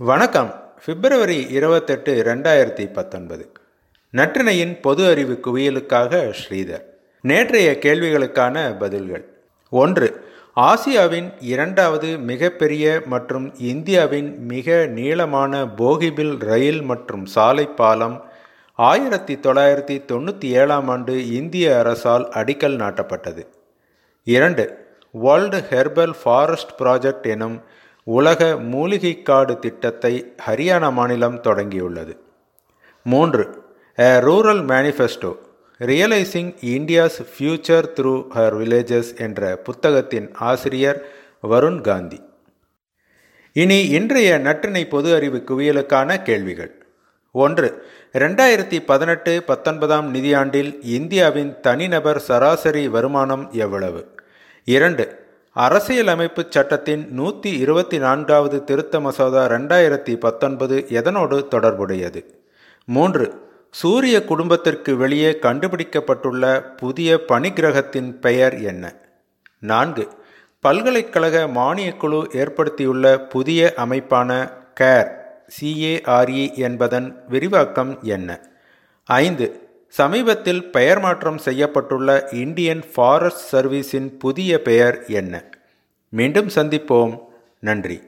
வணக்கம். பிப்ரவரி இருபத்தெட்டு ரெண்டாயிரத்தி பத்தொன்பது. நற்றினையின் பொது அறிவு குவியலுக்காக ஸ்ரீதர். நேற்றைய கேள்விகளுக்கான பதில்கள். ஒன்று ஆசியாவின் இரண்டாவது மிகப்பெரிய மற்றும் இந்தியாவின் மிக நீளமான போகிபில் ரயில் மற்றும் சாலை பாலம் ஆயிரத்தி தொள்ளாயிரத்தி தொண்ணூற்றி ஏழாம் ஆண்டு இந்திய அரசால் அடிக்கல் நாட்டப்பட்டது. இரண்டு வேர்ல்டு ஹெர்பல் ஃபாரஸ்ட் ப்ராஜெக்ட் எனும் உலக மூலிகை காடு திட்டத்தை ஹரியானா மாநிலம் தொடங்கியுள்ளது. மூன்று a rural manifesto realising India's future through her villages என்ற புத்தகத்தின் ஆசிரியர் வருண் காந்தி. இனி இன்றைய நற்றினை பொது அறிவு குவியலுக்கான கேள்விகள். ஒன்று ரெண்டாயிரத்தி பதினெட்டு பத்தொன்பதாம் நிதியாண்டில் இந்தியாவின் தனிநபர் சராசரி வருமானம் எவ்வளவு? இரண்டு அரசியலமைப்பு சட்டத்தின் நூற்றி இருபத்தி நான்காவது திருத்த மசோதா ரெண்டாயிரத்தி பத்தொன்பது எதனோடு தொடர்புடையது? மூன்று சூரிய குடும்பத்திற்கு வெளியே கண்டுபிடிக்கப்பட்டுள்ள புதிய பனிக்கிரகத்தின் பெயர் என்ன? நான்கு பல்கலைக்கழக மானியக்குழு ஏற்படுத்தியுள்ள புதிய அமைப்பான கேர் சிஏஆர்இ என்பதன் விரிவாக்கம் என்ன? ஐந்து சமீபத்தில் பெயர் மாற்றம் செய்யப்பட்டுள்ள இந்தியன் ஃபாரஸ்ட் சர்வீஸின் புதிய பெயர் என்ன? மீண்டும் சந்திப்போம். நன்றி.